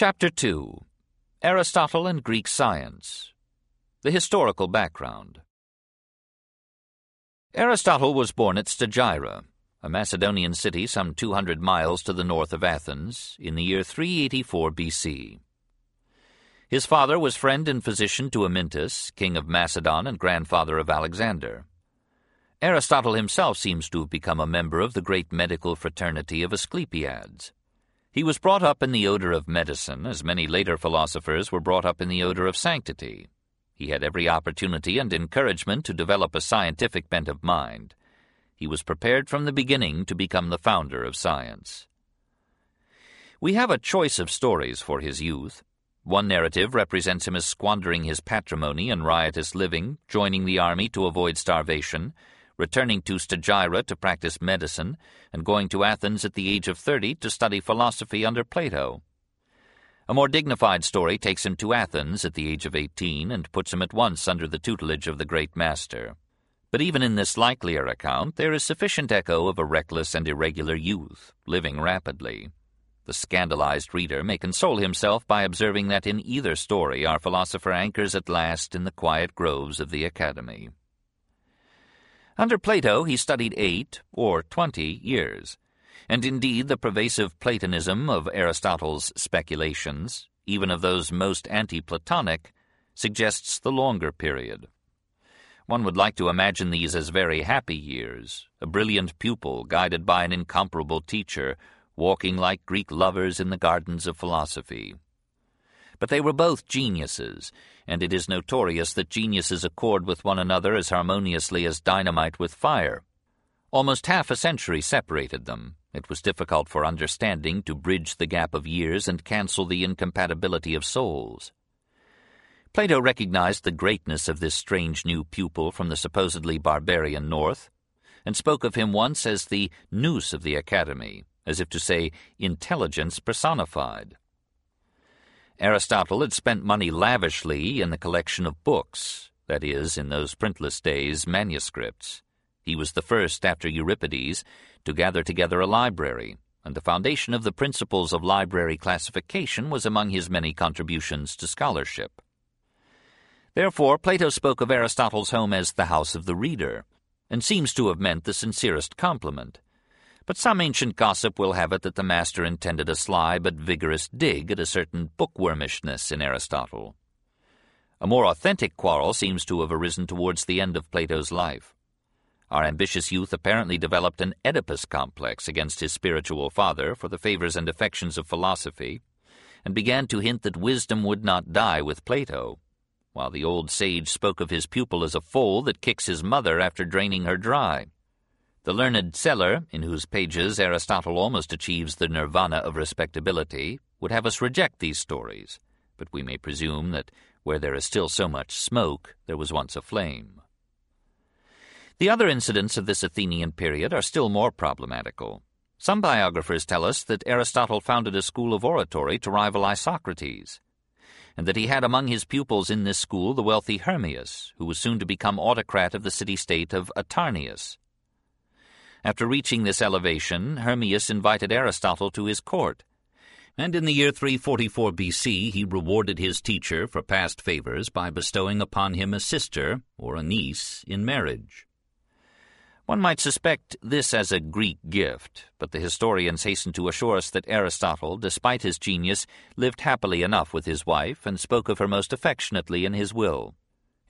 Chapter 2 Aristotle and Greek Science The Historical Background Aristotle was born at Stagira, a Macedonian city some 200 miles to the north of Athens, in the year 384 BC. His father was friend and physician to Amyntas, king of Macedon and grandfather of Alexander. Aristotle himself seems to have become a member of the great medical fraternity of Asclepiads. He was brought up in the odor of medicine, as many later philosophers were brought up in the odor of sanctity. He had every opportunity and encouragement to develop a scientific bent of mind. He was prepared from the beginning to become the founder of science. We have a choice of stories for his youth. One narrative represents him as squandering his patrimony in riotous living, joining the army to avoid starvation, returning to Stagira to practice medicine, and going to Athens at the age of thirty to study philosophy under Plato. A more dignified story takes him to Athens at the age of eighteen and puts him at once under the tutelage of the great master. But even in this likelier account, there is sufficient echo of a reckless and irregular youth, living rapidly. The scandalized reader may console himself by observing that in either story our philosopher anchors at last in the quiet groves of the Academy. Under Plato he studied eight or twenty years, and indeed the pervasive Platonism of Aristotle's speculations, even of those most anti-Platonic, suggests the longer period. One would like to imagine these as very happy years, a brilliant pupil guided by an incomparable teacher, walking like Greek lovers in the gardens of philosophy. But they were both geniuses, and it is notorious that geniuses accord with one another as harmoniously as dynamite with fire. Almost half a century separated them. It was difficult for understanding to bridge the gap of years and cancel the incompatibility of souls. Plato recognized the greatness of this strange new pupil from the supposedly barbarian north, and spoke of him once as the nous of the academy, as if to say intelligence personified. Aristotle had spent money lavishly in the collection of books, that is, in those printless days, manuscripts. He was the first, after Euripides, to gather together a library, and the foundation of the principles of library classification was among his many contributions to scholarship. Therefore, Plato spoke of Aristotle's home as the house of the reader, and seems to have meant the sincerest compliment but some ancient gossip will have it that the master intended a sly but vigorous dig at a certain bookwormishness in Aristotle. A more authentic quarrel seems to have arisen towards the end of Plato's life. Our ambitious youth apparently developed an Oedipus complex against his spiritual father for the favors and affections of philosophy, and began to hint that wisdom would not die with Plato, while the old sage spoke of his pupil as a foal that kicks his mother after draining her dry. The learned Zeller, in whose pages Aristotle almost achieves the nirvana of respectability, would have us reject these stories, but we may presume that where there is still so much smoke, there was once a flame. The other incidents of this Athenian period are still more problematical. Some biographers tell us that Aristotle founded a school of oratory to rival Isocrates, and that he had among his pupils in this school the wealthy Hermias, who was soon to become autocrat of the city-state of Atarneus, after reaching this elevation, Hermias invited Aristotle to his court, and in the year 344 BC he rewarded his teacher for past favors by bestowing upon him a sister, or a niece, in marriage. One might suspect this as a Greek gift, but the historians hasten to assure us that Aristotle, despite his genius, lived happily enough with his wife and spoke of her most affectionately in his will.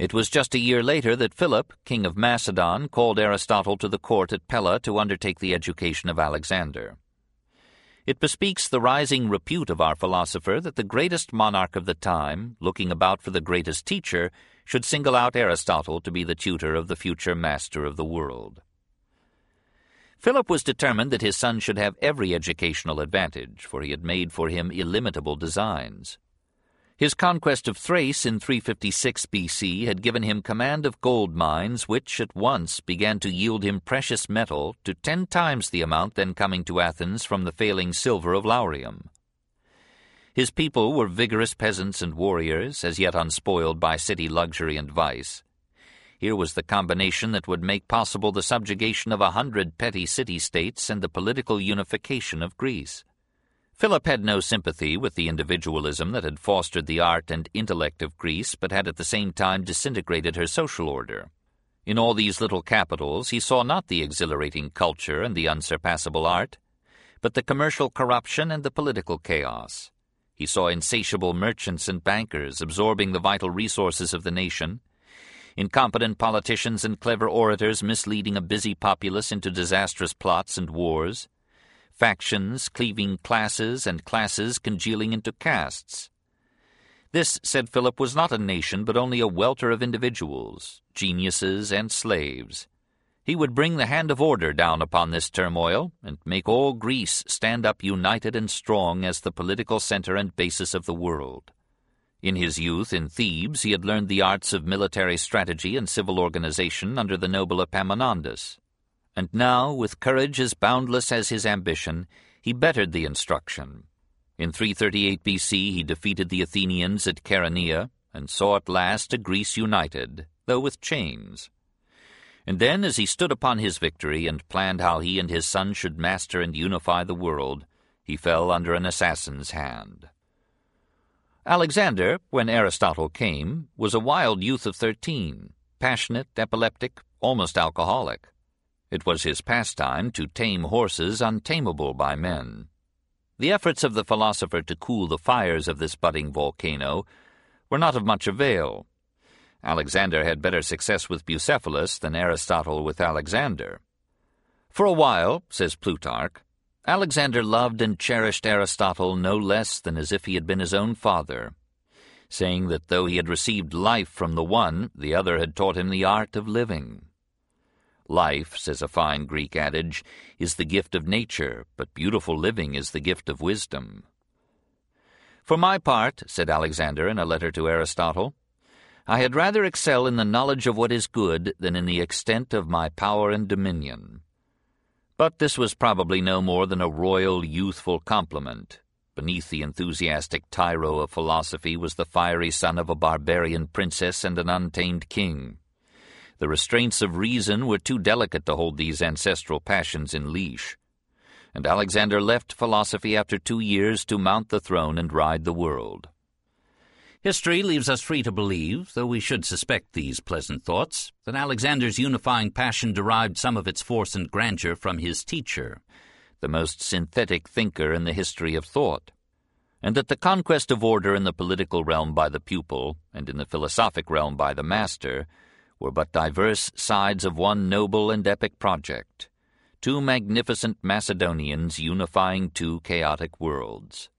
It was just a year later that Philip, king of Macedon, called Aristotle to the court at Pella to undertake the education of Alexander. It bespeaks the rising repute of our philosopher that the greatest monarch of the time, looking about for the greatest teacher, should single out Aristotle to be the tutor of the future master of the world. Philip was determined that his son should have every educational advantage, for he had made for him illimitable designs. His conquest of Thrace in 356 BC had given him command of gold mines which at once began to yield him precious metal to ten times the amount then coming to Athens from the failing silver of Laurium. His people were vigorous peasants and warriors, as yet unspoiled by city luxury and vice. Here was the combination that would make possible the subjugation of a hundred petty city-states and the political unification of Greece. Philip had no sympathy with the individualism that had fostered the art and intellect of Greece, but had at the same time disintegrated her social order. In all these little capitals he saw not the exhilarating culture and the unsurpassable art, but the commercial corruption and the political chaos. He saw insatiable merchants and bankers absorbing the vital resources of the nation, incompetent politicians and clever orators misleading a busy populace into disastrous plots and wars, factions cleaving classes, and classes congealing into castes. This, said Philip, was not a nation, but only a welter of individuals, geniuses and slaves. He would bring the hand of order down upon this turmoil, and make all Greece stand up united and strong as the political center and basis of the world. In his youth in Thebes he had learned the arts of military strategy and civil organization under the noble Epaminondas. And now, with courage as boundless as his ambition, he bettered the instruction. In 338 BC he defeated the Athenians at Chaeronea, and saw at last a Greece united, though with chains. And then, as he stood upon his victory and planned how he and his son should master and unify the world, he fell under an assassin's hand. Alexander, when Aristotle came, was a wild youth of thirteen, passionate, epileptic, almost alcoholic. It was his pastime to tame horses untamable by men. The efforts of the philosopher to cool the fires of this budding volcano were not of much avail. Alexander had better success with Bucephalus than Aristotle with Alexander. For a while, says Plutarch, Alexander loved and cherished Aristotle no less than as if he had been his own father, saying that though he had received life from the one, the other had taught him the art of living. Life, says a fine Greek adage, is the gift of nature, but beautiful living is the gift of wisdom. For my part, said Alexander in a letter to Aristotle, I had rather excel in the knowledge of what is good than in the extent of my power and dominion. But this was probably no more than a royal, youthful compliment. Beneath the enthusiastic tyro of philosophy was the fiery son of a barbarian princess and an untamed king. The restraints of reason were too delicate to hold these ancestral passions in leash. And Alexander left philosophy after two years to mount the throne and ride the world. History leaves us free to believe, though we should suspect these pleasant thoughts, that Alexander's unifying passion derived some of its force and grandeur from his teacher, the most synthetic thinker in the history of thought, and that the conquest of order in the political realm by the pupil, and in the philosophic realm by the master, were but diverse sides of one noble and epic project, two magnificent Macedonians unifying two chaotic worlds.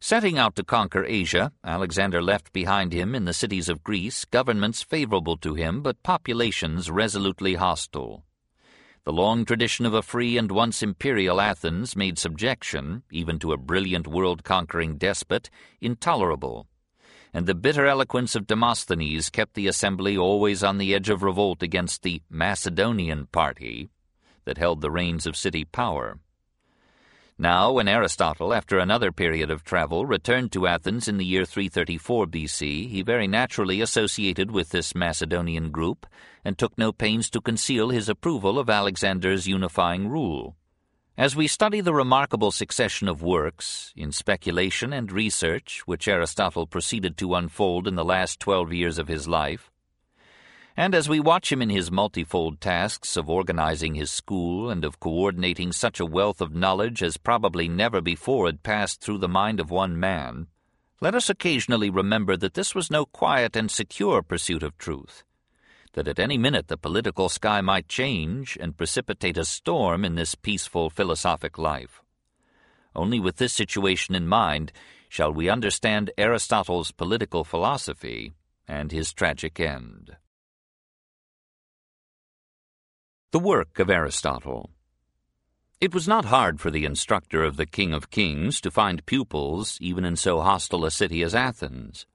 Setting out to conquer Asia, Alexander left behind him in the cities of Greece governments favorable to him but populations resolutely hostile. The long tradition of a free and once imperial Athens made subjection, even to a brilliant world-conquering despot, intolerable and the bitter eloquence of Demosthenes kept the assembly always on the edge of revolt against the Macedonian party that held the reins of city power. Now, when Aristotle, after another period of travel, returned to Athens in the year 334 BC, he very naturally associated with this Macedonian group and took no pains to conceal his approval of Alexander's unifying rule. As we study the remarkable succession of works, in speculation and research, which Aristotle proceeded to unfold in the last twelve years of his life, and as we watch him in his multifold tasks of organizing his school and of coordinating such a wealth of knowledge as probably never before had passed through the mind of one man, let us occasionally remember that this was no quiet and secure pursuit of truth that at any minute the political sky might change and precipitate a storm in this peaceful philosophic life. Only with this situation in mind shall we understand Aristotle's political philosophy and his tragic end. The work of Aristotle It was not hard for the instructor of the King of Kings to find pupils even in so hostile a city as Athens.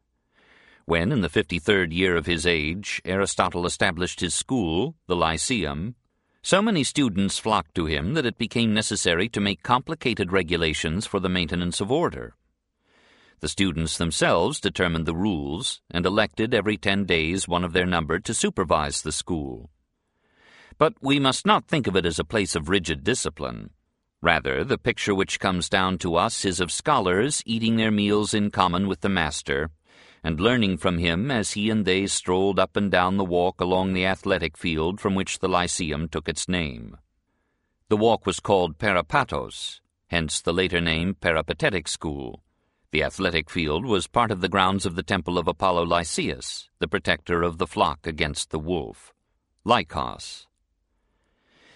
When, in the fifty-third year of his age, Aristotle established his school, the Lyceum, so many students flocked to him that it became necessary to make complicated regulations for the maintenance of order. The students themselves determined the rules and elected every ten days one of their number to supervise the school. But we must not think of it as a place of rigid discipline. Rather, the picture which comes down to us is of scholars eating their meals in common with the master, and learning from him as he and they strolled up and down the walk along the athletic field from which the Lyceum took its name. The walk was called Peripatos, hence the later name Peripatetic School. The athletic field was part of the grounds of the temple of Apollo Lycaeus, the protector of the flock against the wolf. Lycos.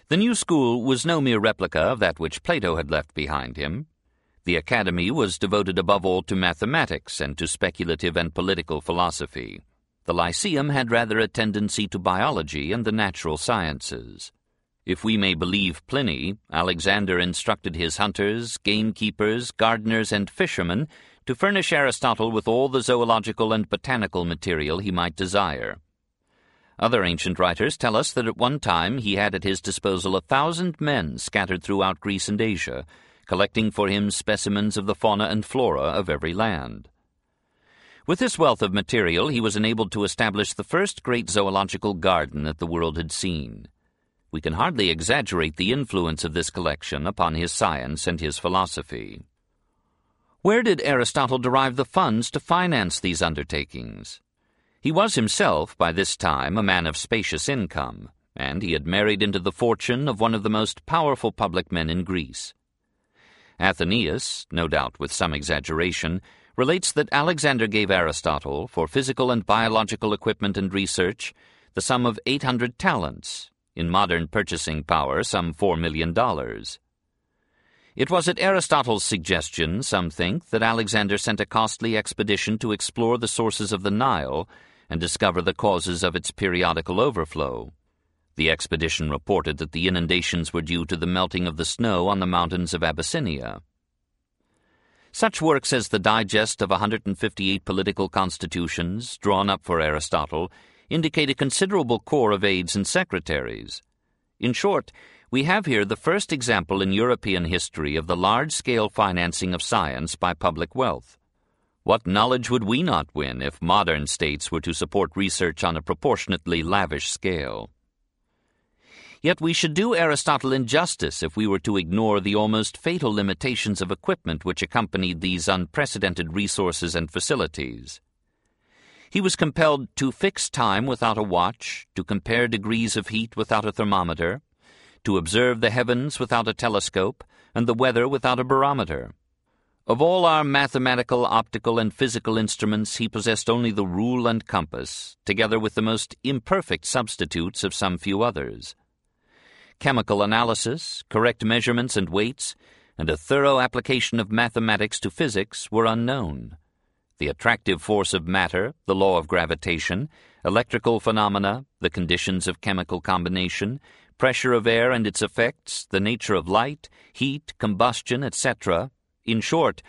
The new school was no mere replica of that which Plato had left behind him. The academy was devoted above all to mathematics and to speculative and political philosophy. The Lyceum had rather a tendency to biology and the natural sciences. If we may believe Pliny, Alexander instructed his hunters, gamekeepers, gardeners, and fishermen to furnish Aristotle with all the zoological and botanical material he might desire. Other ancient writers tell us that at one time he had at his disposal a thousand men scattered throughout Greece and Asia, collecting for him specimens of the fauna and flora of every land. With this wealth of material, he was enabled to establish the first great zoological garden that the world had seen. We can hardly exaggerate the influence of this collection upon his science and his philosophy. Where did Aristotle derive the funds to finance these undertakings? He was himself, by this time, a man of spacious income, and he had married into the fortune of one of the most powerful public men in Greece. Athenaeus, no doubt with some exaggeration, relates that Alexander gave Aristotle, for physical and biological equipment and research, the sum of 800 talents, in modern purchasing power some $4 million. It was at Aristotle's suggestion, some think, that Alexander sent a costly expedition to explore the sources of the Nile and discover the causes of its periodical overflow. The expedition reported that the inundations were due to the melting of the snow on the mountains of Abyssinia. Such works as the Digest of 158 Political Constitutions, drawn up for Aristotle, indicate a considerable corps of aides and secretaries. In short, we have here the first example in European history of the large-scale financing of science by public wealth. What knowledge would we not win if modern states were to support research on a proportionately lavish scale? Yet we should do Aristotle injustice if we were to ignore the almost fatal limitations of equipment which accompanied these unprecedented resources and facilities. He was compelled to fix time without a watch, to compare degrees of heat without a thermometer, to observe the heavens without a telescope, and the weather without a barometer. Of all our mathematical, optical, and physical instruments, he possessed only the rule and compass, together with the most imperfect substitutes of some few others chemical analysis, correct measurements and weights, and a thorough application of mathematics to physics were unknown. The attractive force of matter, the law of gravitation, electrical phenomena, the conditions of chemical combination, pressure of air and its effects, the nature of light, heat, combustion, etc., in short,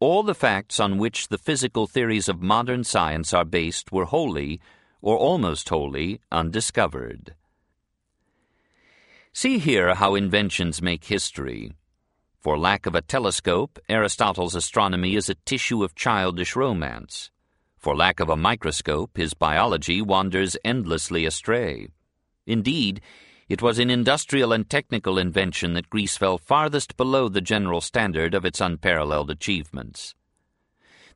all the facts on which the physical theories of modern science are based were wholly, or almost wholly, undiscovered. See here how inventions make history. For lack of a telescope, Aristotle's astronomy is a tissue of childish romance. For lack of a microscope, his biology wanders endlessly astray. Indeed, it was in industrial and technical invention that Greece fell farthest below the general standard of its unparalleled achievements.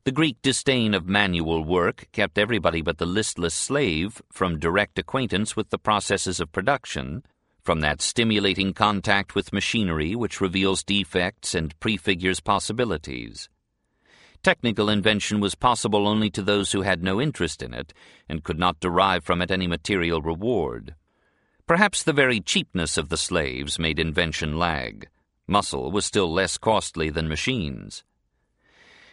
The Greek disdain of manual work kept everybody but the listless slave from direct acquaintance with the processes of production, from that stimulating contact with machinery which reveals defects and prefigures possibilities. Technical invention was possible only to those who had no interest in it and could not derive from it any material reward. Perhaps the very cheapness of the slaves made invention lag. Muscle was still less costly than machines.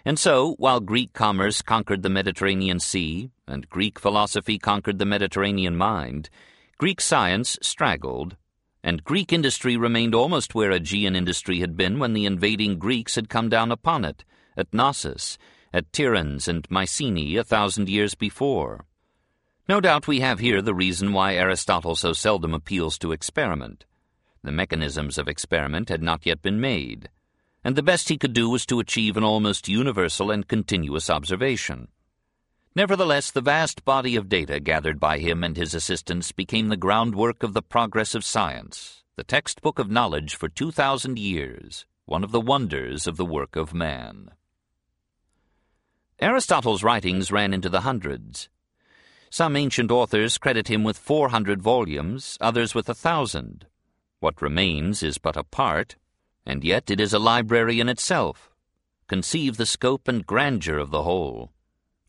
And so, while Greek commerce conquered the Mediterranean Sea, and Greek philosophy conquered the Mediterranean mind, Greek science straggled and Greek industry remained almost where Aegean industry had been when the invading Greeks had come down upon it, at Knossos, at Tiryns and Mycenae a thousand years before. No doubt we have here the reason why Aristotle so seldom appeals to experiment. The mechanisms of experiment had not yet been made, and the best he could do was to achieve an almost universal and continuous observation. Nevertheless, the vast body of data gathered by him and his assistants became the groundwork of the progress of science, the textbook of knowledge for 2,000 years, one of the wonders of the work of man. Aristotle's writings ran into the hundreds. Some ancient authors credit him with 400 volumes, others with a thousand. What remains is but a part, and yet it is a library in itself. Conceive the scope and grandeur of the whole.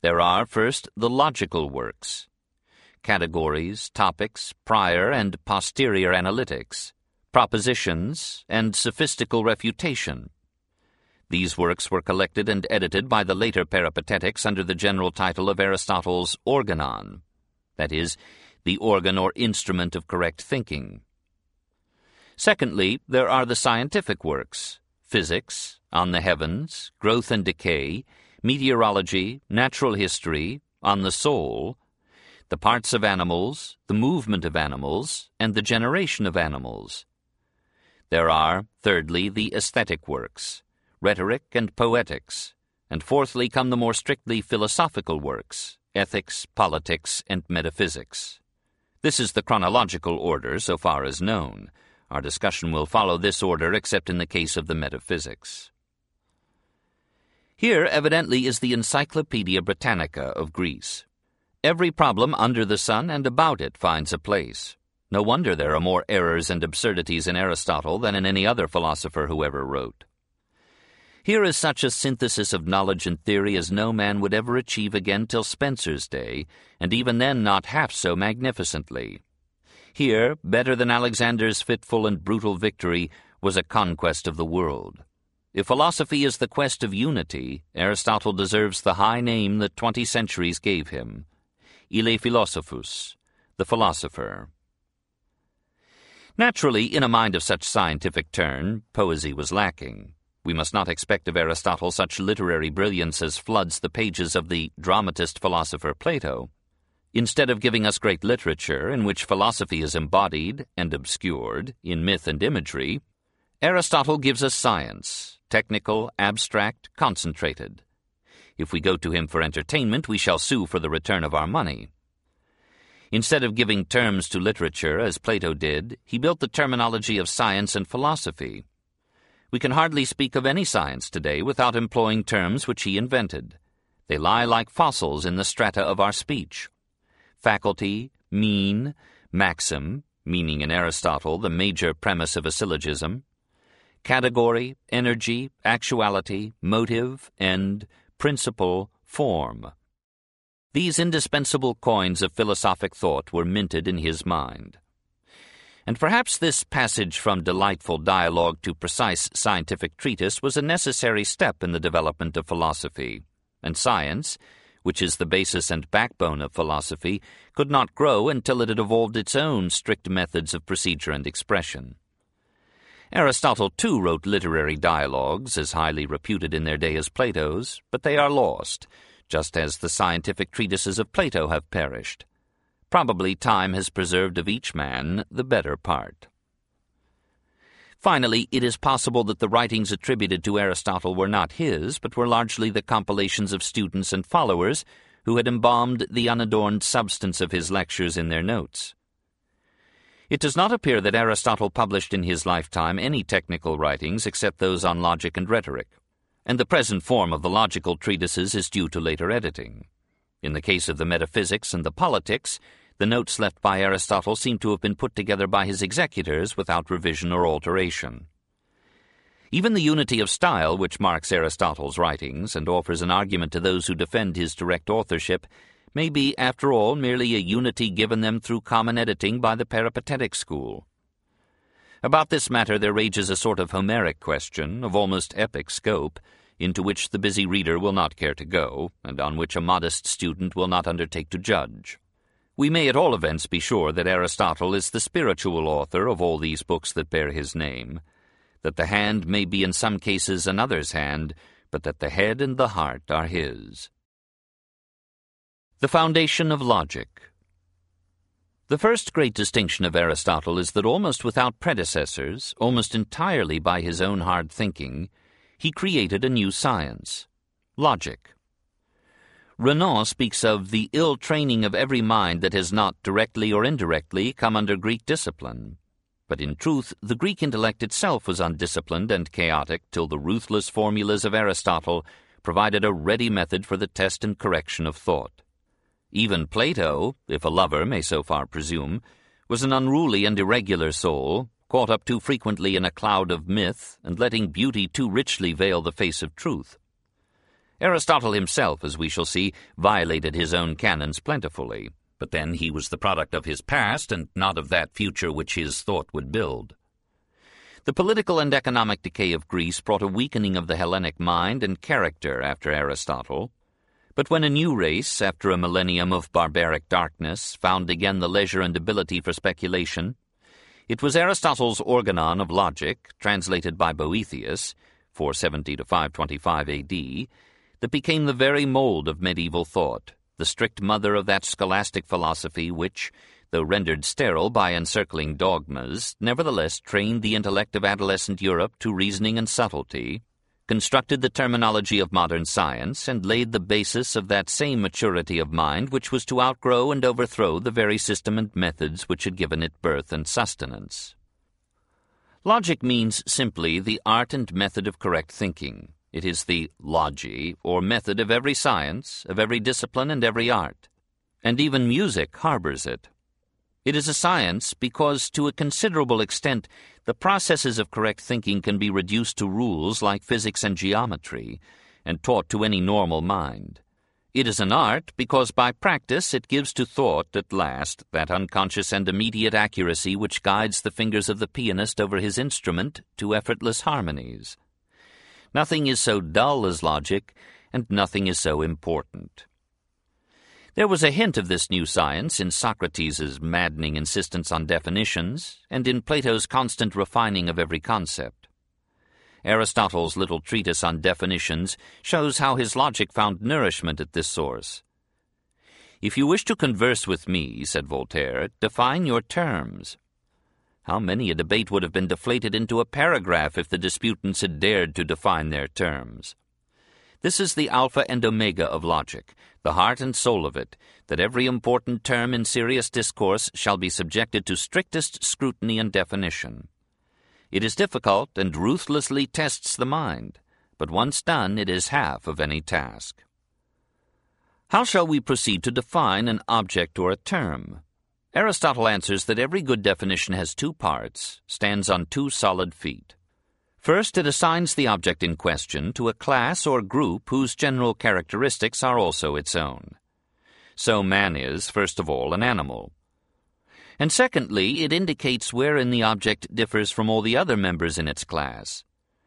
There are, first, the logical works, categories, topics, prior and posterior analytics, propositions, and sophistical refutation. These works were collected and edited by the later Peripatetics under the general title of Aristotle's Organon, that is, the organ or instrument of correct thinking. Secondly, there are the scientific works, physics, on the heavens, growth and decay, meteorology, natural history, on the soul, the parts of animals, the movement of animals, and the generation of animals. There are, thirdly, the aesthetic works, rhetoric and poetics, and fourthly come the more strictly philosophical works, ethics, politics, and metaphysics. This is the chronological order so far as known. Our discussion will follow this order except in the case of the metaphysics. Here, evidently, is the Encyclopedia Britannica of Greece. Every problem under the sun and about it finds a place. No wonder there are more errors and absurdities in Aristotle than in any other philosopher who ever wrote. Here is such a synthesis of knowledge and theory as no man would ever achieve again till Spencer's day, and even then not half so magnificently. Here, better than Alexander's fitful and brutal victory, was a conquest of the world. If philosophy is the quest of unity, Aristotle deserves the high name that twenty centuries gave him. Ille Philosophus, the philosopher. Naturally, in a mind of such scientific turn, poesy was lacking. We must not expect of Aristotle such literary brilliance as floods the pages of the dramatist philosopher Plato. Instead of giving us great literature in which philosophy is embodied and obscured in myth and imagery, Aristotle gives us science, technical, abstract, concentrated. If we go to him for entertainment, we shall sue for the return of our money. Instead of giving terms to literature, as Plato did, he built the terminology of science and philosophy. We can hardly speak of any science today without employing terms which he invented. They lie like fossils in the strata of our speech. Faculty, mean, maxim, meaning in Aristotle the major premise of a syllogism, category, energy, actuality, motive, end, principle, form. These indispensable coins of philosophic thought were minted in his mind. And perhaps this passage from delightful dialogue to precise scientific treatise was a necessary step in the development of philosophy, and science, which is the basis and backbone of philosophy, could not grow until it had evolved its own strict methods of procedure and expression. Aristotle too wrote literary dialogues, as highly reputed in their day as Plato's, but they are lost, just as the scientific treatises of Plato have perished. Probably time has preserved of each man the better part. Finally, it is possible that the writings attributed to Aristotle were not his, but were largely the compilations of students and followers who had embalmed the unadorned substance of his lectures in their notes. It does not appear that Aristotle published in his lifetime any technical writings except those on logic and rhetoric, and the present form of the logical treatises is due to later editing. In the case of the metaphysics and the politics, the notes left by Aristotle seem to have been put together by his executors without revision or alteration. Even the unity of style which marks Aristotle's writings and offers an argument to those who defend his direct authorship may be, after all, merely a unity given them through common editing by the peripatetic school. About this matter there rages a sort of Homeric question, of almost epic scope, into which the busy reader will not care to go, and on which a modest student will not undertake to judge. We may at all events be sure that Aristotle is the spiritual author of all these books that bear his name, that the hand may be in some cases another's hand, but that the head and the heart are his. The foundation of logic. The first great distinction of Aristotle is that almost without predecessors, almost entirely by his own hard thinking, he created a new science, logic. Renan speaks of the ill training of every mind that has not, directly or indirectly, come under Greek discipline. But in truth, the Greek intellect itself was undisciplined and chaotic till the ruthless formulas of Aristotle provided a ready method for the test and correction of thought. Even Plato, if a lover may so far presume, was an unruly and irregular soul, caught up too frequently in a cloud of myth and letting beauty too richly veil the face of truth. Aristotle himself, as we shall see, violated his own canons plentifully. But then he was the product of his past and not of that future which his thought would build. The political and economic decay of Greece brought a weakening of the Hellenic mind and character after Aristotle. But when a new race, after a millennium of barbaric darkness, found again the leisure and ability for speculation, it was Aristotle's organon of logic, translated by Boethius, 470 to 525 AD, that became the very mold of medieval thought the strict mother of that scholastic philosophy which, though rendered sterile by encircling dogmas, nevertheless trained the intellect of adolescent Europe to reasoning and subtlety, constructed the terminology of modern science, and laid the basis of that same maturity of mind which was to outgrow and overthrow the very system and methods which had given it birth and sustenance. Logic means simply the art and method of correct thinking. It is the logi, or method of every science, of every discipline and every art. And even music harbors it. It is a science because, to a considerable extent, the processes of correct thinking can be reduced to rules like physics and geometry, and taught to any normal mind. It is an art because by practice it gives to thought, at last, that unconscious and immediate accuracy which guides the fingers of the pianist over his instrument to effortless harmonies. Nothing is so dull as logic, and nothing is so important. There was a hint of this new science in Socrates' maddening insistence on definitions, and in Plato's constant refining of every concept. Aristotle's little treatise on definitions shows how his logic found nourishment at this source. If you wish to converse with me, said Voltaire, define your terms. How many a debate would have been deflated into a paragraph if the disputants had dared to define their terms. This is the alpha and omega of logic, the heart and soul of it, that every important term in serious discourse shall be subjected to strictest scrutiny and definition. It is difficult and ruthlessly tests the mind, but once done it is half of any task. How shall we proceed to define an object or a term? Aristotle answers that every good definition has two parts, stands on two solid feet. First, it assigns the object in question to a class or group whose general characteristics are also its own. So man is, first of all, an animal. And secondly, it indicates wherein the object differs from all the other members in its class.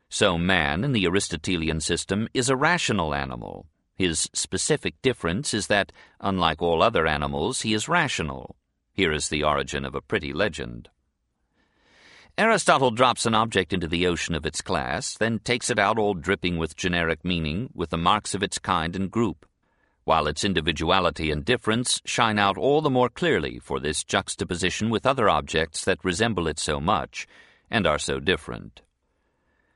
So man, in the Aristotelian system, is a rational animal. His specific difference is that, unlike all other animals, he is rational. Here is the origin of a pretty legend. Aristotle drops an object into the ocean of its class, then takes it out all dripping with generic meaning, with the marks of its kind and group, while its individuality and difference shine out all the more clearly for this juxtaposition with other objects that resemble it so much and are so different.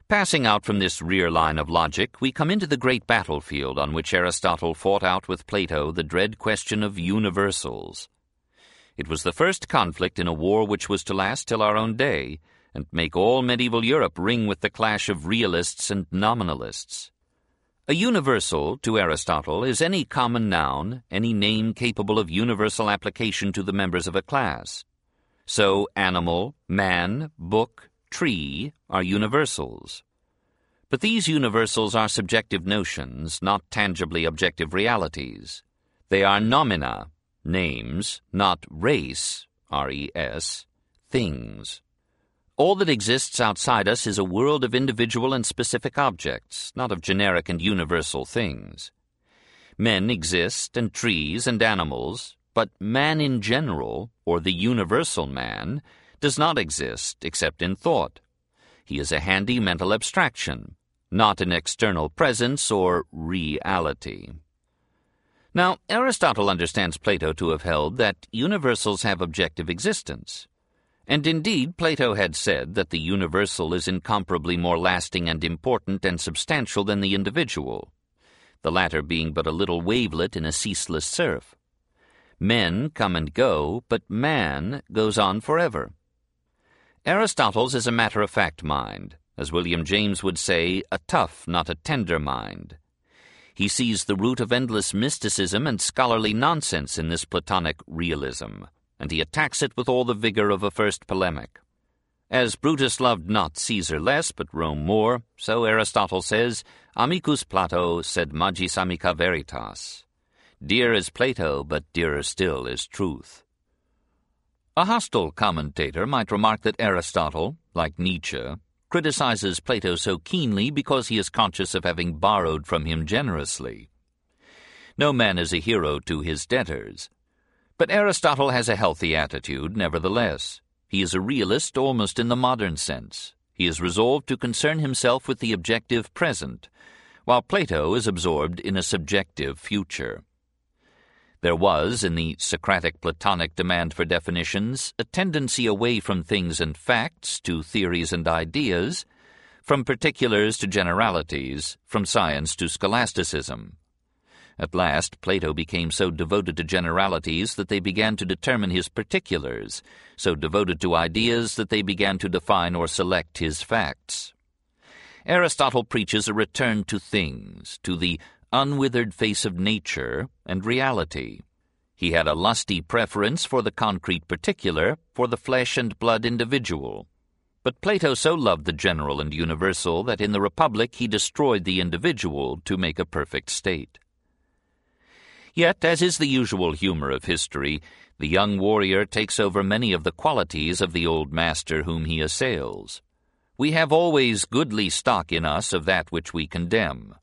Passing out from this rear line of logic, we come into the great battlefield on which Aristotle fought out with Plato the dread question of universals. It was the first conflict in a war which was to last till our own day, and make all medieval Europe ring with the clash of realists and nominalists. A universal, to Aristotle, is any common noun, any name capable of universal application to the members of a class. So animal, man, book, tree are universals. But these universals are subjective notions, not tangibly objective realities. They are nomina, names, not race, R-E-S, things. All that exists outside us is a world of individual and specific objects, not of generic and universal things. Men exist, and trees and animals, but man in general, or the universal man, does not exist except in thought. He is a handy mental abstraction, not an external presence or reality. Now, Aristotle understands Plato to have held that universals have objective existence. And indeed, Plato had said that the universal is incomparably more lasting and important and substantial than the individual, the latter being but a little wavelet in a ceaseless surf. Men come and go, but man goes on forever. Aristotle's is a matter-of-fact mind, as William James would say, a tough, not a tender mind. He sees the root of endless mysticism and scholarly nonsense in this Platonic realism, and he attacks it with all the vigor of a first polemic. As Brutus loved not Caesar less, but Rome more, so Aristotle says, Amicus Plato sed magis amica veritas. Dear is Plato, but dearer still is truth. A hostile commentator might remark that Aristotle, like Nietzsche, criticizes Plato so keenly because he is conscious of having borrowed from him generously. No man is a hero to his debtors. But Aristotle has a healthy attitude, nevertheless. He is a realist almost in the modern sense. He is resolved to concern himself with the objective present, while Plato is absorbed in a subjective future. There was, in the Socratic Platonic demand for definitions, a tendency away from things and facts to theories and ideas, from particulars to generalities, from science to scholasticism. At last, Plato became so devoted to generalities that they began to determine his particulars, so devoted to ideas that they began to define or select his facts. Aristotle preaches a return to things, to the unwithered face of nature and reality. He had a lusty preference for the concrete particular, for the flesh and blood individual. But Plato so loved the general and universal that in the Republic he destroyed the individual to make a perfect state. Yet, as is the usual humor of history, the young warrior takes over many of the qualities of the old master whom he assails. We have always goodly stock in us of that which we condemn.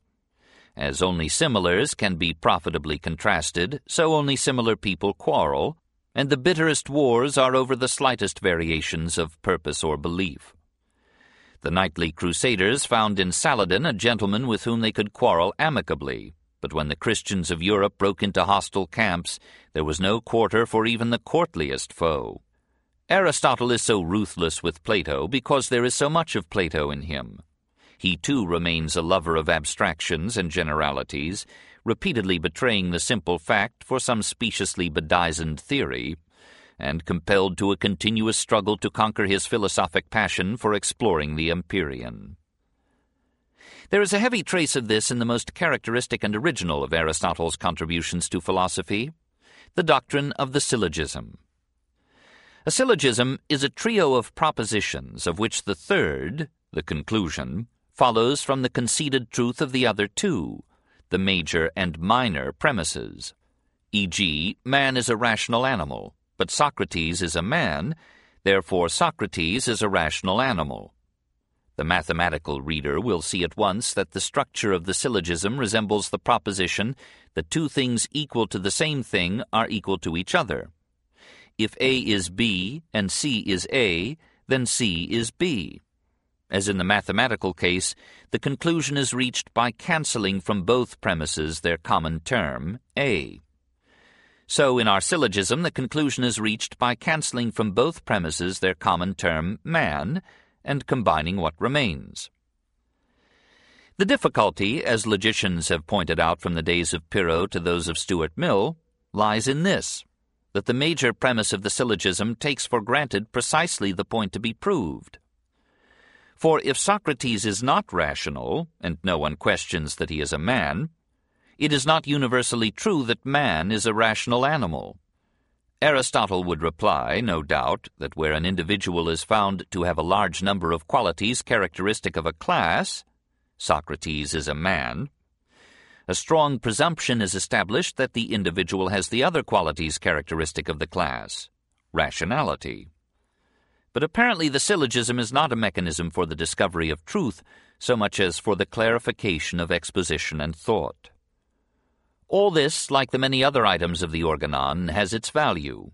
As only similars can be profitably contrasted, so only similar people quarrel, and the bitterest wars are over the slightest variations of purpose or belief. The knightly crusaders found in Saladin a gentleman with whom they could quarrel amicably, but when the Christians of Europe broke into hostile camps, there was no quarter for even the courtliest foe. Aristotle is so ruthless with Plato because there is so much of Plato in him. He too remains a lover of abstractions and generalities, repeatedly betraying the simple fact for some speciously bedizened theory, and compelled to a continuous struggle to conquer his philosophic passion for exploring the Empyrean. There is a heavy trace of this in the most characteristic and original of Aristotle's contributions to philosophy, the doctrine of the syllogism. A syllogism is a trio of propositions of which the third, the conclusion, follows from the conceded truth of the other two, the major and minor premises. E.g., man is a rational animal, but Socrates is a man, therefore Socrates is a rational animal. The mathematical reader will see at once that the structure of the syllogism resembles the proposition that two things equal to the same thing are equal to each other. If A is B and C is A, then C is B. As in the mathematical case, the conclusion is reached by cancelling from both premises their common term, A. So in our syllogism, the conclusion is reached by cancelling from both premises their common term, man, and combining what remains. The difficulty, as logicians have pointed out from the days of Pyrrho to those of Stuart Mill, lies in this, that the major premise of the syllogism takes for granted precisely the point to be proved. For if Socrates is not rational, and no one questions that he is a man, it is not universally true that man is a rational animal. Aristotle would reply, no doubt, that where an individual is found to have a large number of qualities characteristic of a class, Socrates is a man, a strong presumption is established that the individual has the other qualities characteristic of the class, rationality. But apparently the syllogism is not a mechanism for the discovery of truth so much as for the clarification of exposition and thought. All this, like the many other items of the Organon, has its value.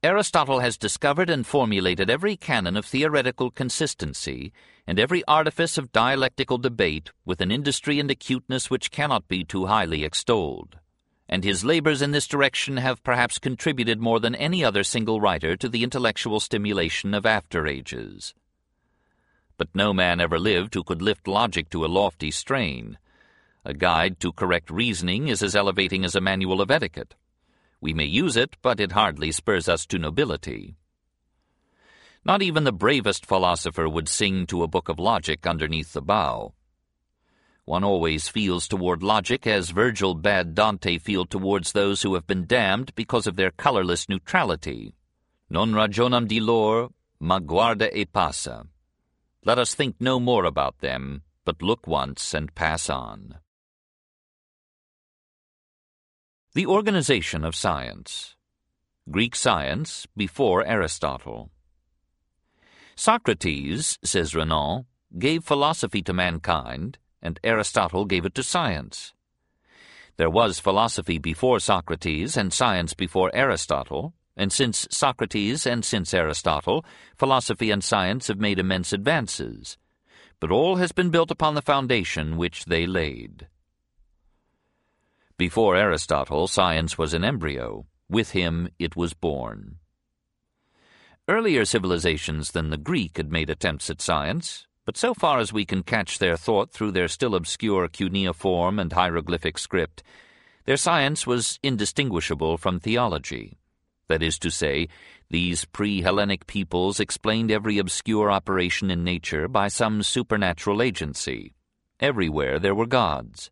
Aristotle has discovered and formulated every canon of theoretical consistency and every artifice of dialectical debate with an industry and acuteness which cannot be too highly extolled. And his labors in this direction have perhaps contributed more than any other single writer to the intellectual stimulation of after ages. But no man ever lived who could lift logic to a lofty strain, a guide to correct reasoning is as elevating as a manual of etiquette. We may use it, but it hardly spurs us to nobility. Not even the bravest philosopher would sing to a book of logic underneath the bough. One always feels toward logic as Virgil bade Dante feel towards those who have been damned because of their colorless neutrality. Non ragioniam di lor, ma guarda e passa. Let us think no more about them, but look once and pass on. The Organization of Science Greek Science before Aristotle Socrates, says Renan, gave philosophy to mankind, and Aristotle gave it to science. There was philosophy before Socrates and science before Aristotle, and since Socrates and since Aristotle, philosophy and science have made immense advances. But all has been built upon the foundation which they laid. Before Aristotle, science was an embryo. With him it was born. Earlier civilizations than the Greek had made attempts at science, but so far as we can catch their thought through their still obscure cuneiform and hieroglyphic script, their science was indistinguishable from theology. That is to say, these pre-Hellenic peoples explained every obscure operation in nature by some supernatural agency. Everywhere there were gods.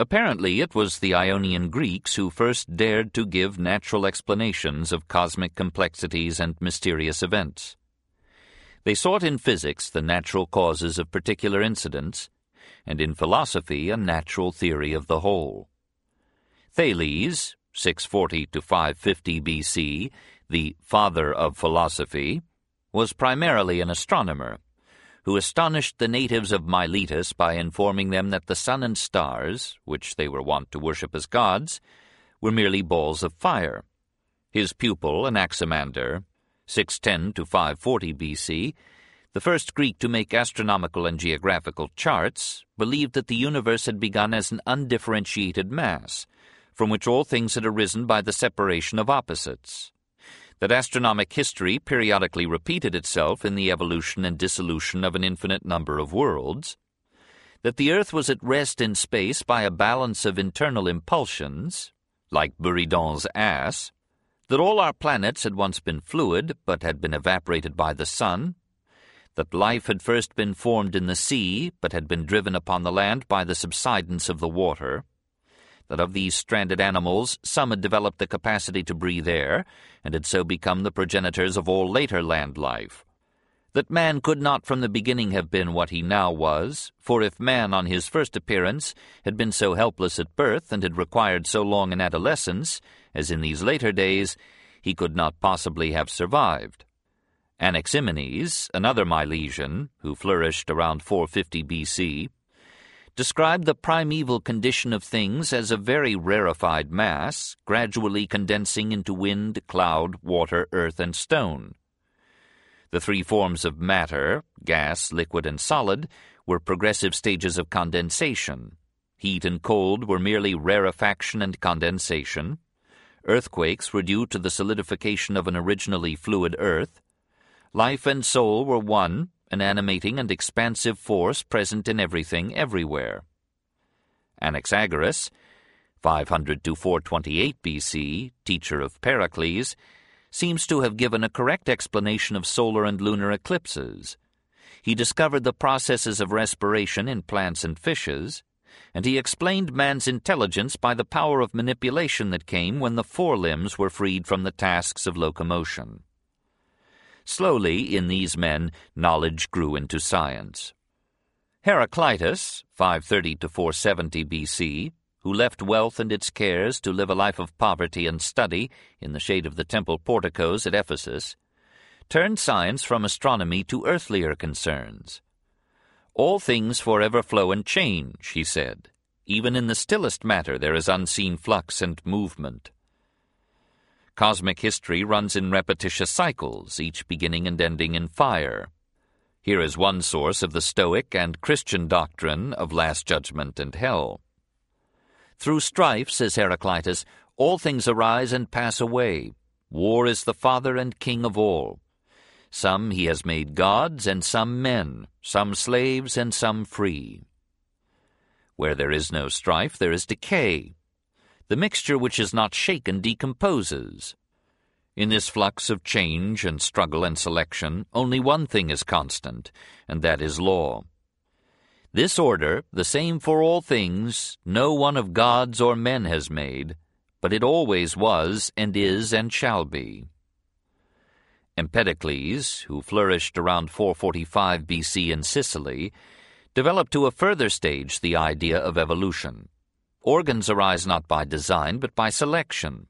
Apparently it was the Ionian Greeks who first dared to give natural explanations of cosmic complexities and mysterious events. They sought in physics the natural causes of particular incidents, and in philosophy a natural theory of the whole. Thales, 640 to 550 BC, the father of philosophy, was primarily an astronomer who astonished the natives of Miletus by informing them that the sun and stars, which they were wont to worship as gods, were merely balls of fire. His pupil, Anaximander, 610 to 540 BC, the first Greek to make astronomical and geographical charts, believed that the universe had begun as an undifferentiated mass, from which all things had arisen by the separation of opposites. That astronomic history periodically repeated itself in the evolution and dissolution of an infinite number of worlds. That the Earth was at rest in space by a balance of internal impulsions, like Buridan's ass, that all our planets had once been fluid, but had been evaporated by the sun, that life had first been formed in the sea, but had been driven upon the land by the subsidence of the water, that of these stranded animals some had developed the capacity to breathe air, and had so become the progenitors of all later land life, that man could not from the beginning have been what he now was, for if man on his first appearance had been so helpless at birth and had required so long an adolescence, as in these later days, he could not possibly have survived. Anaximenes, another Milesian, who flourished around 450 BC, described the primeval condition of things as a very rarefied mass, gradually condensing into wind, cloud, water, earth, and stone. The three forms of matter, gas, liquid, and solid, were progressive stages of condensation. Heat and cold were merely rarefaction and condensation. Earthquakes were due to the solidification of an originally fluid earth. Life and soul were one, an animating and expansive force present in everything everywhere. Anaxagoras, 500 to 428 BC, teacher of Pericles, seems to have given a correct explanation of solar and lunar eclipses. He discovered the processes of respiration in plants and fishes, and he explained man's intelligence by the power of manipulation that came when the forelimbs were freed from the tasks of locomotion. Slowly, in these men, knowledge grew into science. Heraclitus, 530 to 470 BC, who left wealth and its cares to live a life of poverty and study in the shade of the temple porticos at Ephesus, turned science from astronomy to earthlier concerns. All things forever flow and change, he said. Even in the stillest matter there is unseen flux and movement. Cosmic history runs in repetitious cycles, each beginning and ending in fire. Here is one source of the Stoic and Christian doctrine of last judgment and hell. Through strife, says Heraclitus, all things arise and pass away. War is the father and king of all. Some he has made gods, and some men, some slaves, and some free. Where there is no strife, there is decay. The mixture which is not shaken decomposes. In this flux of change and struggle and selection, only one thing is constant, and that is law. This order, the same for all things, no one of gods or men has made, but it always was, and is, and shall be. Empedocles, who flourished around 445 BC in Sicily, developed to a further stage the idea of evolution. Organs arise not by design, but by selection.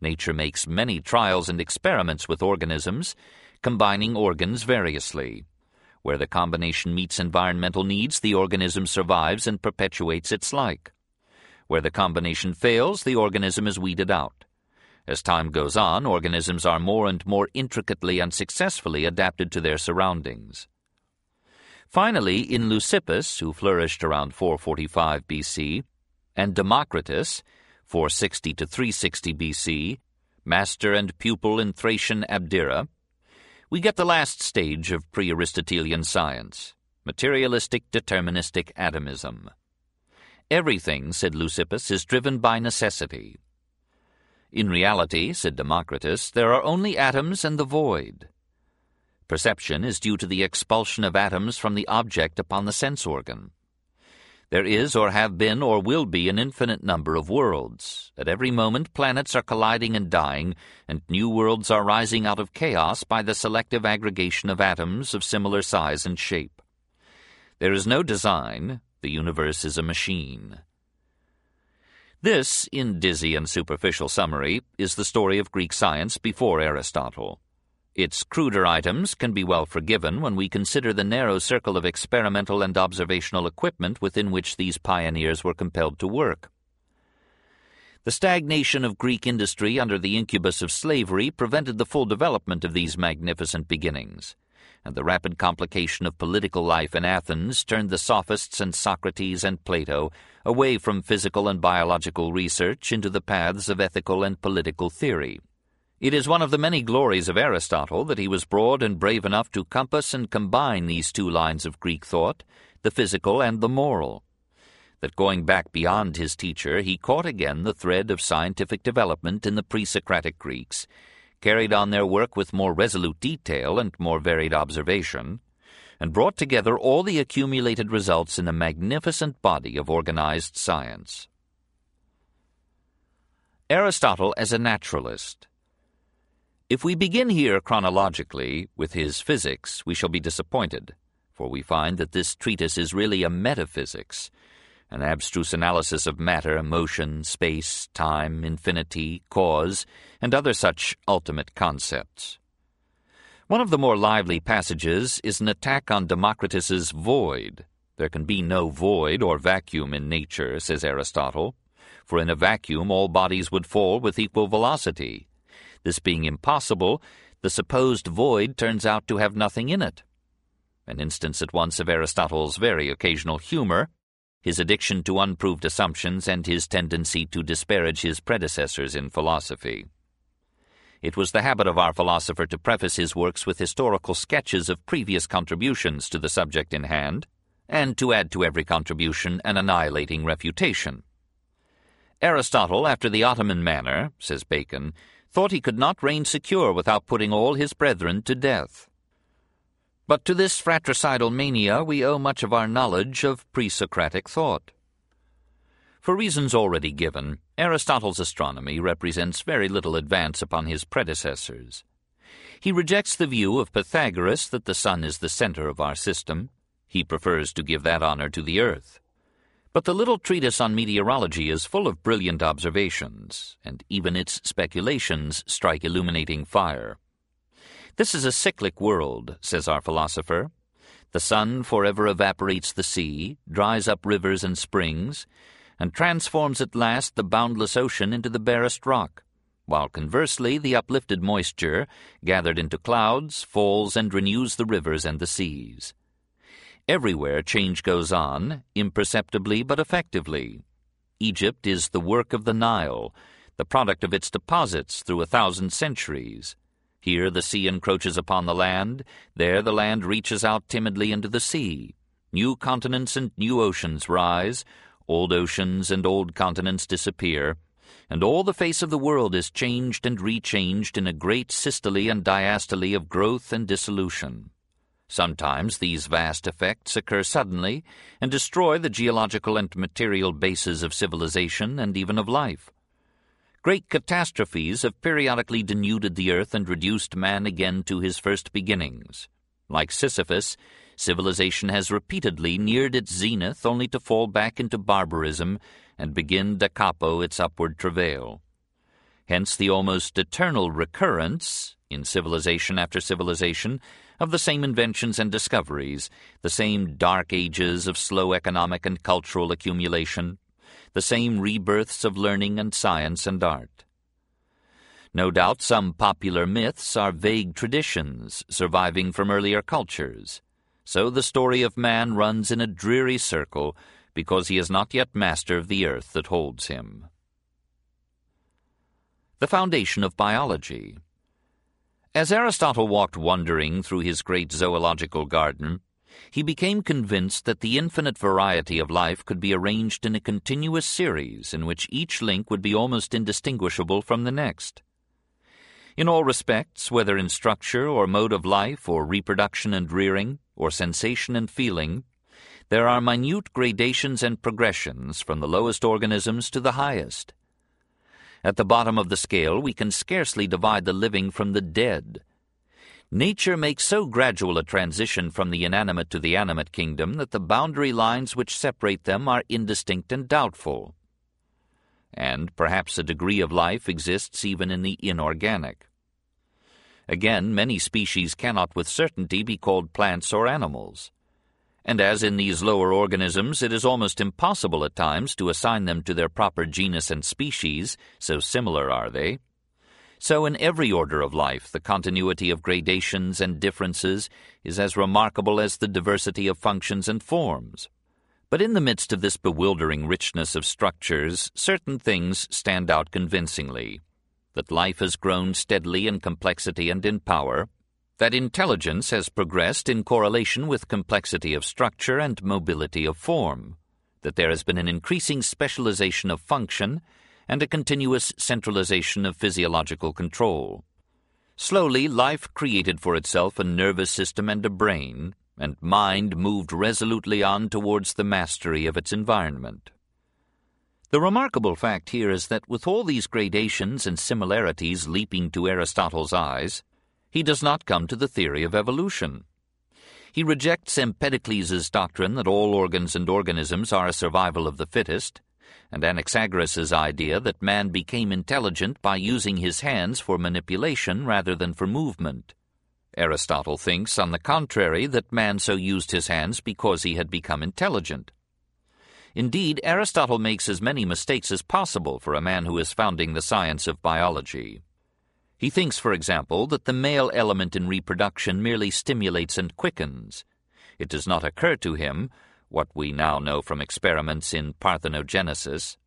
Nature makes many trials and experiments with organisms, combining organs variously. Where the combination meets environmental needs, the organism survives and perpetuates its like. Where the combination fails, the organism is weeded out. As time goes on, organisms are more and more intricately and successfully adapted to their surroundings. Finally, in Leucippus, who flourished around 445 BC, and Democritus, 460 to 360 BC, master and pupil in Thracian Abdera, we get the last stage of pre-Aristotelian science, materialistic deterministic atomism. Everything, said Leucippus, is driven by necessity. In reality, said Democritus, there are only atoms and the void. Perception is due to the expulsion of atoms from the object upon the sense organ. There is or have been or will be an infinite number of worlds. At every moment planets are colliding and dying, and new worlds are rising out of chaos by the selective aggregation of atoms of similar size and shape. There is no design, the universe is a machine. This, in dizzy and superficial summary, is the story of Greek science before Aristotle. Its cruder items can be well forgiven when we consider the narrow circle of experimental and observational equipment within which these pioneers were compelled to work. The stagnation of Greek industry under the incubus of slavery prevented the full development of these magnificent beginnings, and the rapid complication of political life in Athens turned the sophists and Socrates and Plato away from physical and biological research into the paths of ethical and political theory. It is one of the many glories of Aristotle that he was broad and brave enough to compass and combine these two lines of Greek thought, the physical and the moral. That going back beyond his teacher, he caught again the thread of scientific development in the pre-Socratic Greeks, carried on their work with more resolute detail and more varied observation, and brought together all the accumulated results in a magnificent body of organized science. Aristotle as a naturalist if we begin here chronologically with his physics, we shall be disappointed, for we find that this treatise is really a metaphysics, an abstruse analysis of matter, motion, space, time, infinity, cause, and other such ultimate concepts. One of the more lively passages is an attack on Democritus's void. There can be no void or vacuum in nature, says Aristotle, for in a vacuum all bodies would fall with equal velocity. This being impossible, the supposed void turns out to have nothing in it. An instance at once of Aristotle's very occasional humor, his addiction to unproved assumptions and his tendency to disparage his predecessors in philosophy. It was the habit of our philosopher to preface his works with historical sketches of previous contributions to the subject in hand, and to add to every contribution an annihilating refutation. Aristotle, after the Ottoman manner, says Bacon, thought he could not reign secure without putting all his brethren to death. But to this fratricidal mania we owe much of our knowledge of pre-Socratic thought. For reasons already given, Aristotle's astronomy represents very little advance upon his predecessors. He rejects the view of Pythagoras that the sun is the center of our system. He prefers to give that honor to the earth. But the little treatise on meteorology is full of brilliant observations, and even its speculations strike illuminating fire. This is a cyclic world, says our philosopher. The sun forever evaporates the sea, dries up rivers and springs, and transforms at last the boundless ocean into the barest rock, while conversely the uplifted moisture, gathered into clouds, falls and renews the rivers and the seas. Everywhere change goes on, imperceptibly but effectively. Egypt is the work of the Nile, the product of its deposits through a thousand centuries. Here the sea encroaches upon the land, there the land reaches out timidly into the sea. New continents and new oceans rise, old oceans and old continents disappear, and all the face of the world is changed and rechanged in a great systole and diastole of growth and dissolution. Sometimes these vast effects occur suddenly and destroy the geological and material bases of civilization and even of life. Great catastrophes have periodically denuded the earth and reduced man again to his first beginnings. Like Sisyphus, civilization has repeatedly neared its zenith only to fall back into barbarism and begin da capo its upward travail. Hence the almost eternal recurrence, in civilization after civilization, of the same inventions and discoveries, the same dark ages of slow economic and cultural accumulation, the same rebirths of learning and science and art. No doubt some popular myths are vague traditions surviving from earlier cultures. So the story of man runs in a dreary circle because he is not yet master of the earth that holds him. The Foundation of Biology As Aristotle walked wondering through his great zoological garden, he became convinced that the infinite variety of life could be arranged in a continuous series in which each link would be almost indistinguishable from the next. In all respects, whether in structure or mode of life or reproduction and rearing, or sensation and feeling, there are minute gradations and progressions from the lowest organisms to the highest. At the bottom of the scale, we can scarcely divide the living from the dead. Nature makes so gradual a transition from the inanimate to the animate kingdom that the boundary lines which separate them are indistinct and doubtful. And perhaps a degree of life exists even in the inorganic. Again, many species cannot with certainty be called plants or animals. And as in these lower organisms it is almost impossible at times to assign them to their proper genus and species, so similar are they, so in every order of life the continuity of gradations and differences is as remarkable as the diversity of functions and forms. But in the midst of this bewildering richness of structures, certain things stand out convincingly that life has grown steadily in complexity and in power, that intelligence has progressed in correlation with complexity of structure and mobility of form, that there has been an increasing specialization of function and a continuous centralization of physiological control. Slowly, life created for itself a nervous system and a brain, and mind moved resolutely on towards the mastery of its environment. The remarkable fact here is that with all these gradations and similarities leaping to Aristotle's eyes, he does not come to the theory of evolution. He rejects Empedocles' doctrine that all organs and organisms are a survival of the fittest, and Anaxagoras' idea that man became intelligent by using his hands for manipulation rather than for movement. Aristotle thinks, on the contrary, that man so used his hands because he had become intelligent. Indeed, Aristotle makes as many mistakes as possible for a man who is founding the science of biology. He thinks, for example, that the male element in reproduction merely stimulates and quickens. It does not occur to him, what we now know from experiments in parthenogenesis,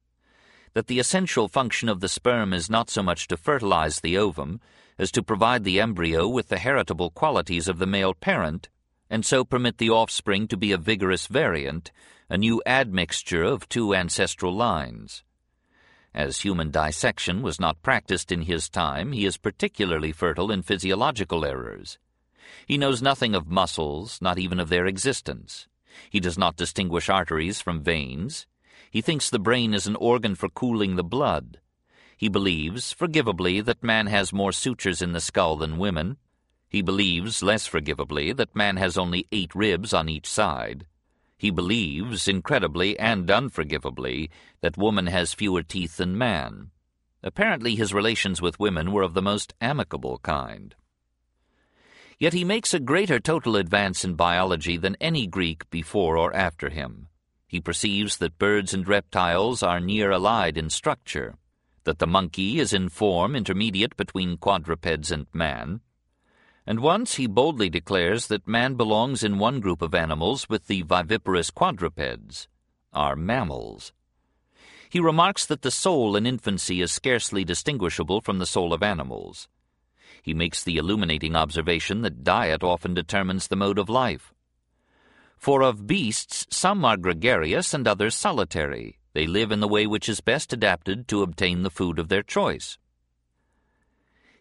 that the essential function of the sperm is not so much to fertilize the ovum as to provide the embryo with the heritable qualities of the male parent, and so permit the offspring to be a vigorous variant a new admixture of two ancestral lines. As human dissection was not practiced in his time, he is particularly fertile in physiological errors. He knows nothing of muscles, not even of their existence. He does not distinguish arteries from veins. He thinks the brain is an organ for cooling the blood. He believes, forgivably, that man has more sutures in the skull than women. He believes, less forgivably, that man has only eight ribs on each side. He believes, incredibly and unforgivably, that woman has fewer teeth than man. Apparently his relations with women were of the most amicable kind. Yet he makes a greater total advance in biology than any Greek before or after him. He perceives that birds and reptiles are near allied in structure, that the monkey is in form intermediate between quadrupeds and man, and once he boldly declares that man belongs in one group of animals with the viviparous quadrupeds, are mammals. He remarks that the soul in infancy is scarcely distinguishable from the soul of animals. He makes the illuminating observation that diet often determines the mode of life. For of beasts some are gregarious and others solitary, They live in the way which is best adapted to obtain the food of their choice.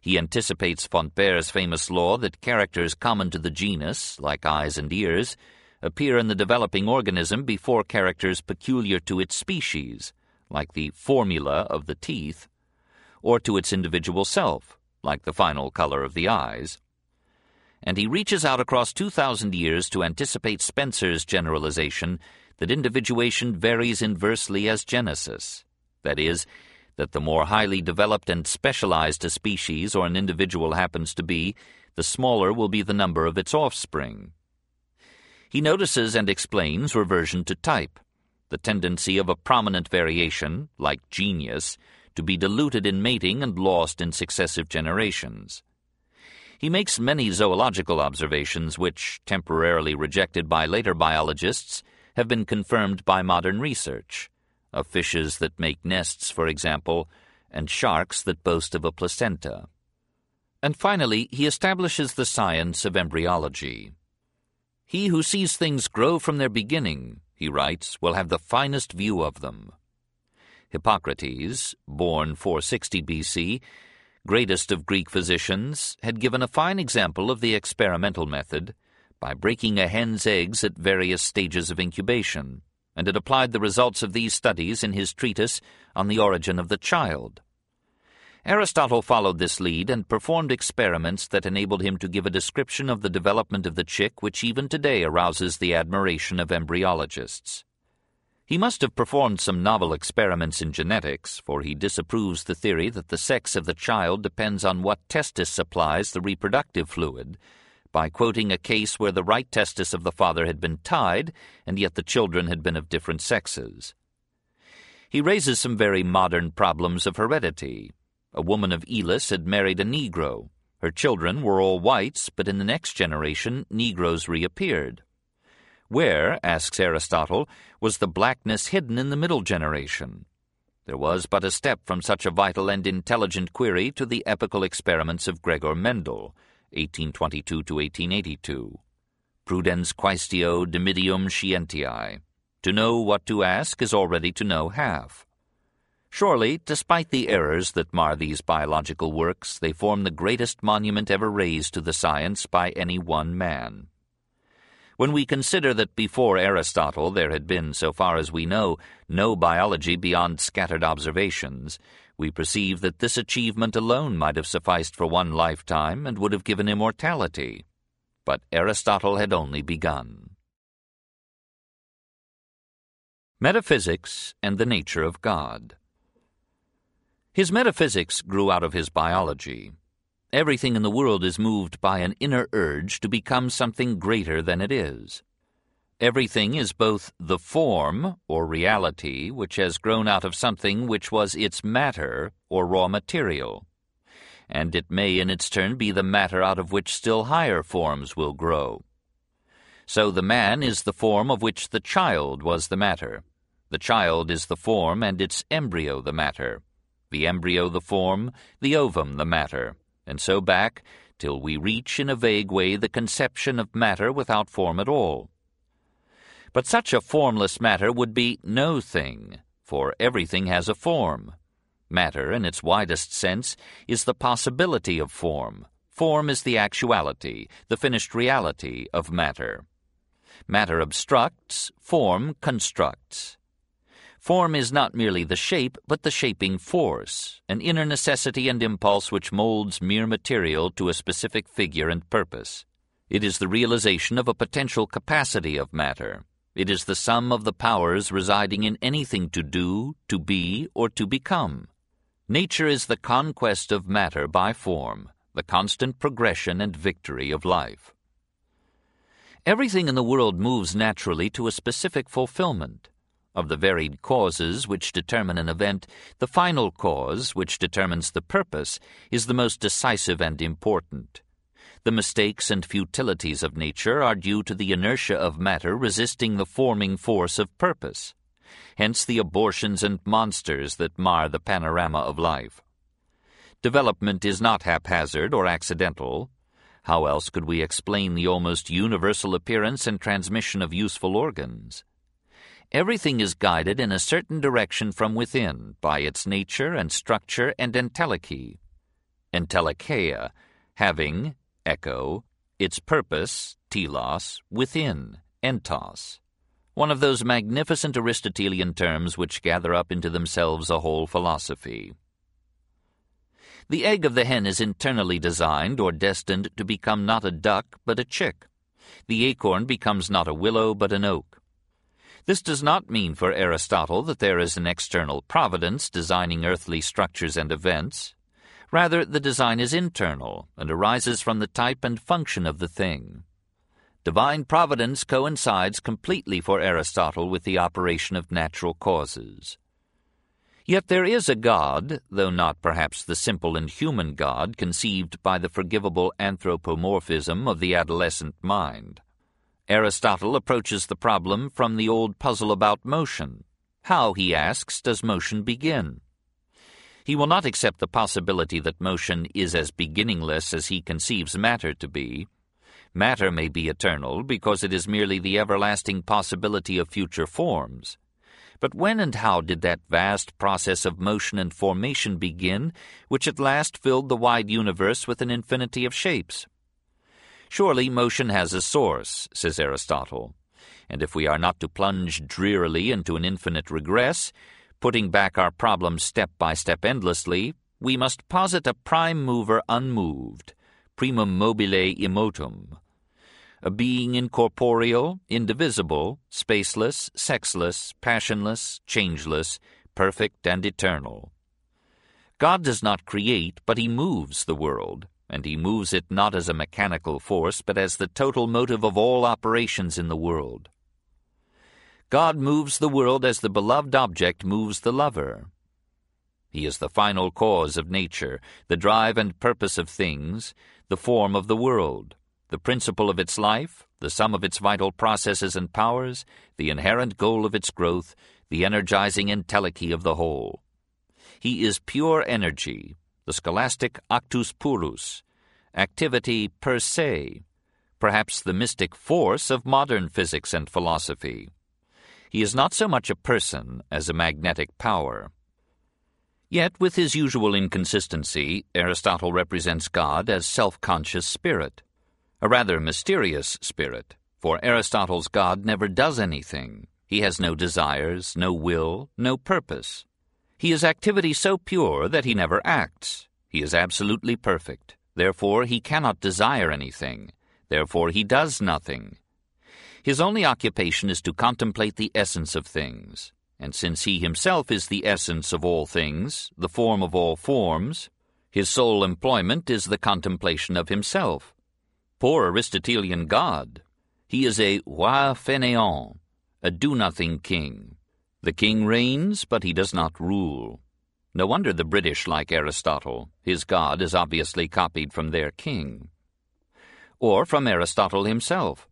He anticipates von Baer's famous law that characters common to the genus, like eyes and ears, appear in the developing organism before characters peculiar to its species, like the formula of the teeth, or to its individual self, like the final color of the eyes. And he reaches out across 2,000 years to anticipate Spencer's generalization that individuation varies inversely as genesis. That is, that the more highly developed and specialized a species or an individual happens to be, the smaller will be the number of its offspring. He notices and explains reversion to type, the tendency of a prominent variation, like genius, to be diluted in mating and lost in successive generations. He makes many zoological observations which, temporarily rejected by later biologists, have been confirmed by modern research, of fishes that make nests, for example, and sharks that boast of a placenta. And finally, he establishes the science of embryology. He who sees things grow from their beginning, he writes, will have the finest view of them. Hippocrates, born 460 BC, greatest of Greek physicians, had given a fine example of the experimental method by breaking a hen's eggs at various stages of incubation, and had applied the results of these studies in his treatise on the origin of the child. Aristotle followed this lead and performed experiments that enabled him to give a description of the development of the chick which even today arouses the admiration of embryologists. He must have performed some novel experiments in genetics, for he disapproves the theory that the sex of the child depends on what testis supplies the reproductive fluid, by quoting a case where the right testis of the father had been tied, and yet the children had been of different sexes. He raises some very modern problems of heredity. A woman of Elis had married a Negro. Her children were all whites, but in the next generation, Negroes reappeared. Where, asks Aristotle, was the blackness hidden in the middle generation? There was but a step from such a vital and intelligent query to the epical experiments of Gregor Mendel, 1822 to 1882. Prudens quaestio dimidium scientiae. To know what to ask is already to know half. Surely, despite the errors that mar these biological works, they form the greatest monument ever raised to the science by any one man. When we consider that before Aristotle there had been, so far as we know, no biology beyond scattered observations, we perceive that this achievement alone might have sufficed for one lifetime and would have given immortality. But Aristotle had only begun. Metaphysics and the Nature of God His metaphysics grew out of his biology. Everything in the world is moved by an inner urge to become something greater than it is. Everything is both the form, or reality, which has grown out of something which was its matter, or raw material, and it may in its turn be the matter out of which still higher forms will grow. So the man is the form of which the child was the matter. The child is the form and its embryo the matter. The embryo the form, the ovum the matter and so back till we reach in a vague way the conception of matter without form at all. But such a formless matter would be no thing, for everything has a form. Matter, in its widest sense, is the possibility of form. Form is the actuality, the finished reality of matter. Matter obstructs, form constructs. Form is not merely the shape, but the shaping force, an inner necessity and impulse which molds mere material to a specific figure and purpose. It is the realization of a potential capacity of matter. It is the sum of the powers residing in anything to do, to be, or to become. Nature is the conquest of matter by form, the constant progression and victory of life. Everything in the world moves naturally to a specific fulfillment. Of the varied causes which determine an event, the final cause, which determines the purpose, is the most decisive and important. The mistakes and futilities of nature are due to the inertia of matter resisting the forming force of purpose. Hence the abortions and monsters that mar the panorama of life. Development is not haphazard or accidental. How else could we explain the almost universal appearance and transmission of useful organs? Everything is guided in a certain direction from within by its nature and structure and entelechy. Entelecheia, having, echo, its purpose, telos, within, entos. One of those magnificent Aristotelian terms which gather up into themselves a whole philosophy. The egg of the hen is internally designed or destined to become not a duck but a chick. The acorn becomes not a willow but an oak. This does not mean for Aristotle that there is an external providence designing earthly structures and events. Rather, the design is internal and arises from the type and function of the thing. Divine providence coincides completely for Aristotle with the operation of natural causes. Yet there is a God, though not perhaps the simple and human God conceived by the forgivable anthropomorphism of the adolescent mind. Aristotle approaches the problem from the old puzzle about motion. How, he asks, does motion begin? He will not accept the possibility that motion is as beginningless as he conceives matter to be. Matter may be eternal because it is merely the everlasting possibility of future forms. But when and how did that vast process of motion and formation begin, which at last filled the wide universe with an infinity of shapes? Surely motion has a source, says Aristotle, and if we are not to plunge drearily into an infinite regress, putting back our problems step by step endlessly, we must posit a prime mover unmoved, primum mobile immotum, a being incorporeal, indivisible, spaceless, sexless, passionless, changeless, perfect and eternal. God does not create, but he moves the world and he moves it not as a mechanical force, but as the total motive of all operations in the world. God moves the world as the beloved object moves the lover. He is the final cause of nature, the drive and purpose of things, the form of the world, the principle of its life, the sum of its vital processes and powers, the inherent goal of its growth, the energizing entelechy of the whole. He is pure energy, the scholastic actus purus, activity per se, perhaps the mystic force of modern physics and philosophy. He is not so much a person as a magnetic power. Yet, with his usual inconsistency, Aristotle represents God as self-conscious spirit, a rather mysterious spirit, for Aristotle's God never does anything. He has no desires, no will, no purpose. He is activity so pure that he never acts. He is absolutely perfect. Therefore he cannot desire anything. Therefore he does nothing. His only occupation is to contemplate the essence of things. And since he himself is the essence of all things, the form of all forms, his sole employment is the contemplation of himself. Poor Aristotelian God! He is a roi fainéant, a do-nothing king. The king reigns, but he does not rule. No wonder the British like Aristotle. His God is obviously copied from their king. Or from Aristotle himself.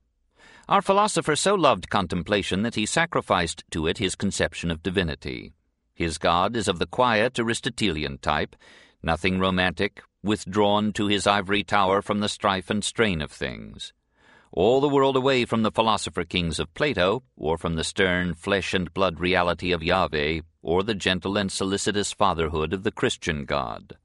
Our philosopher so loved contemplation that he sacrificed to it his conception of divinity. His God is of the quiet Aristotelian type, nothing romantic, withdrawn to his ivory tower from the strife and strain of things all the world away from the philosopher kings of Plato, or from the stern flesh and blood reality of Yahweh, or the gentle and solicitous fatherhood of the Christian God.